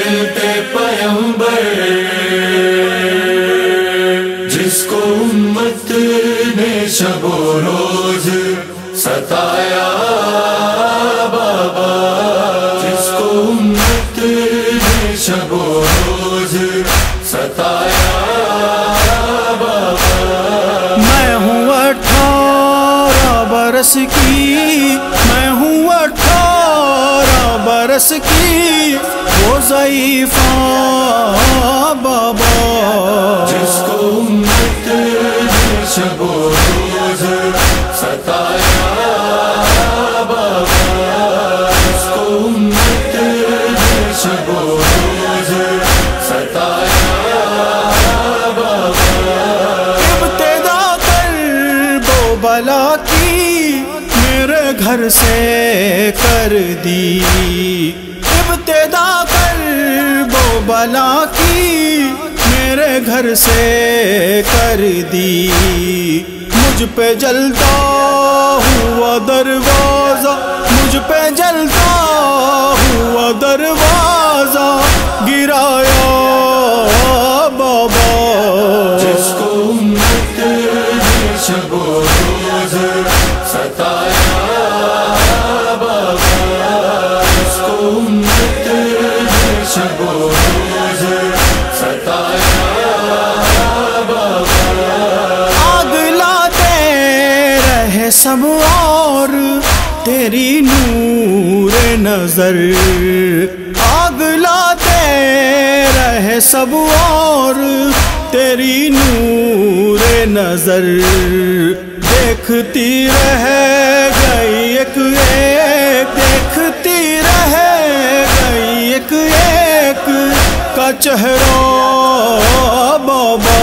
ملتے پیمبر جس کو امت نے شبور نے شب و روز ستایا بابا جس کو امت نے شب و روز ستایا بابا ابتدا کر بو بلا کی میرے گھر سے کر دی۔ ابتدا کر بو بلا کی میرے گھر سے کر دی۔ مجھ پہ جلتا ہوا دروازہ، مجھ پہ جلتا ہوا دروازہ، گرایا بابا۔ جس کو امت شب و روز ستایا بابا۔ جس کو امت سب اور تیری نور نظر۔ آگ لاتے رہے سب اور تیری نور نظر۔ دیکھتی رہ گئی ایک ایک، دیکھتی رہ گئی ایک ایک۔ کا چہرہ بابا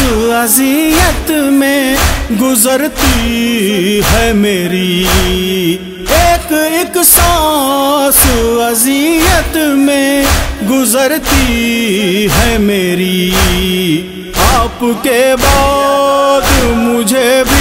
سانس اذیت میں گزرتی ہے میری۔ ایک ایک سانس اذیت میں گزرتی ہے میری۔ آپ کے بعد مجھے بھی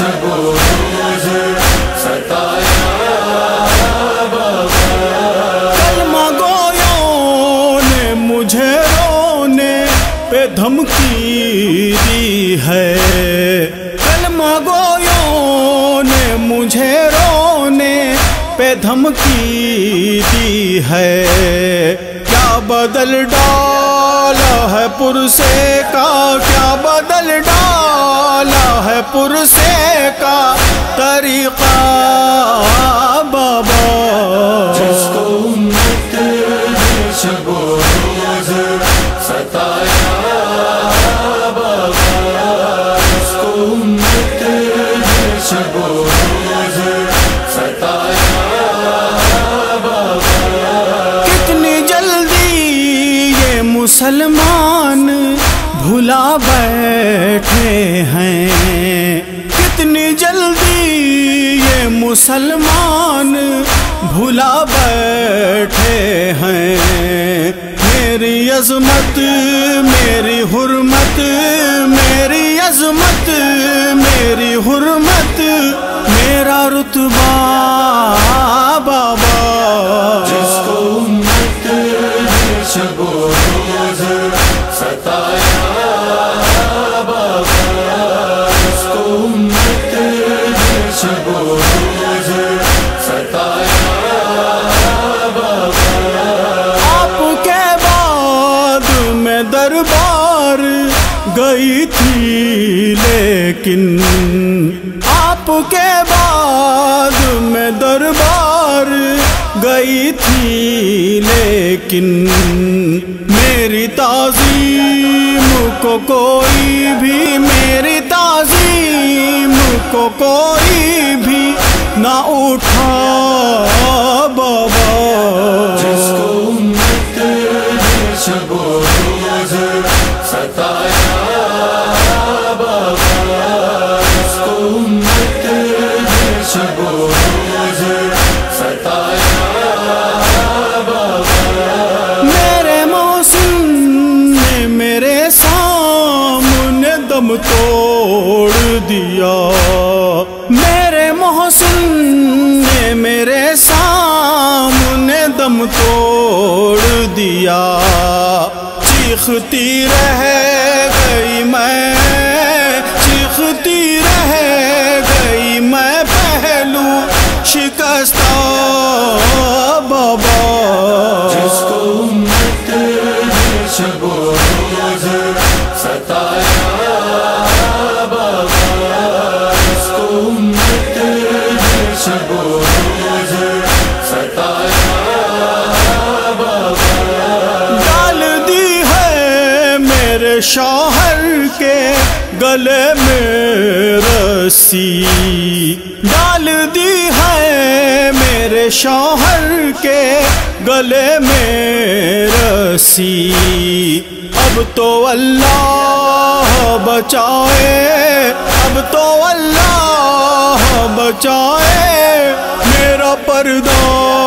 شب و روز ستایا کلمہ گویوں نے مجھے رونے پہ دھمکی دی ہے۔ کلمہ گویوں نے مجھے رونے پہ دھمکی دی ہے۔ کیا بدل ڈالا ہے پرسے کا، کیا بدل ڈالا پرسے کا طریقہ بابا۔ جس کو امت شب و روز ستایا بابا۔ جس کو امت شب و روز ستایا بابا۔ کتنی جلدی یہ مسلمان بھلا بیٹھے ہیں۔ کتنی جلدی یہ مسلمان بھلا بیٹھے ہیں۔ میری عظمت، میری حرمت، میری عظمت، میری حرمت، میرا رتبہ بابا لیکن آپ کے بعد میں دربار گئی تھی، لیکن میری تعظیم کو کوئی بھی، میری تعظیم کو کوئی بھی نہ اٹھا، بابا۔ توڑ دیا۔ میرے محسن نے میرے سامنے دم توڑ دیا۔ چیختی رہ گئی میں، چیختی رہ گئی میں پہلو شکستہ بابا۔ جس کو رسی ڈال دی ہے میرے شوہر کے گلے میں رسی۔ اب تو اللہ بچائے، اب تو اللہ بچائے میرا پردہ۔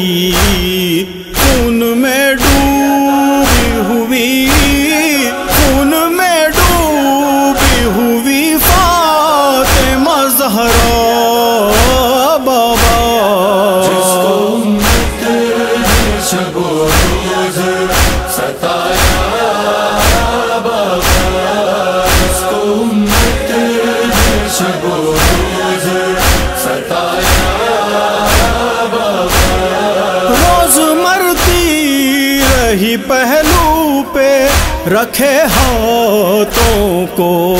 گی خون میں ڈوبی ہوئی۔ خون میں ڈوبی ہوئی۔ فاطمہ زہرا بابا۔ جس کو امت رکھے ہاتھوں کو۔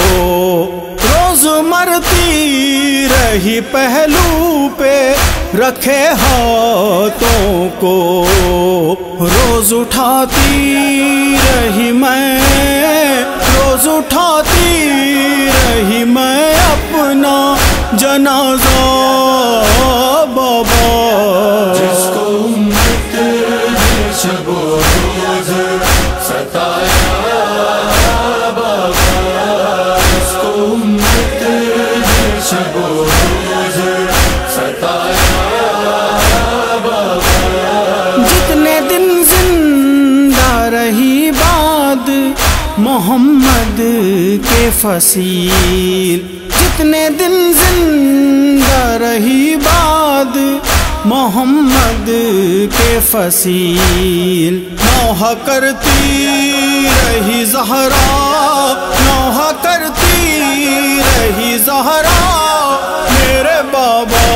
روز مرتی رہی پہلو پہ۔ رکھے ہاتھوں کو۔ روز اٹھاتی رہی میں۔ روز اٹھاتی رہی میں اپنا جنازہ۔ بابا فصیل۔ کتنے دن زندہ رہی باد محمد کے فصیل۔ نوحہ کرتی رہی زہرا، نوحہ کرتی رہی زہرا۔ میرے بابا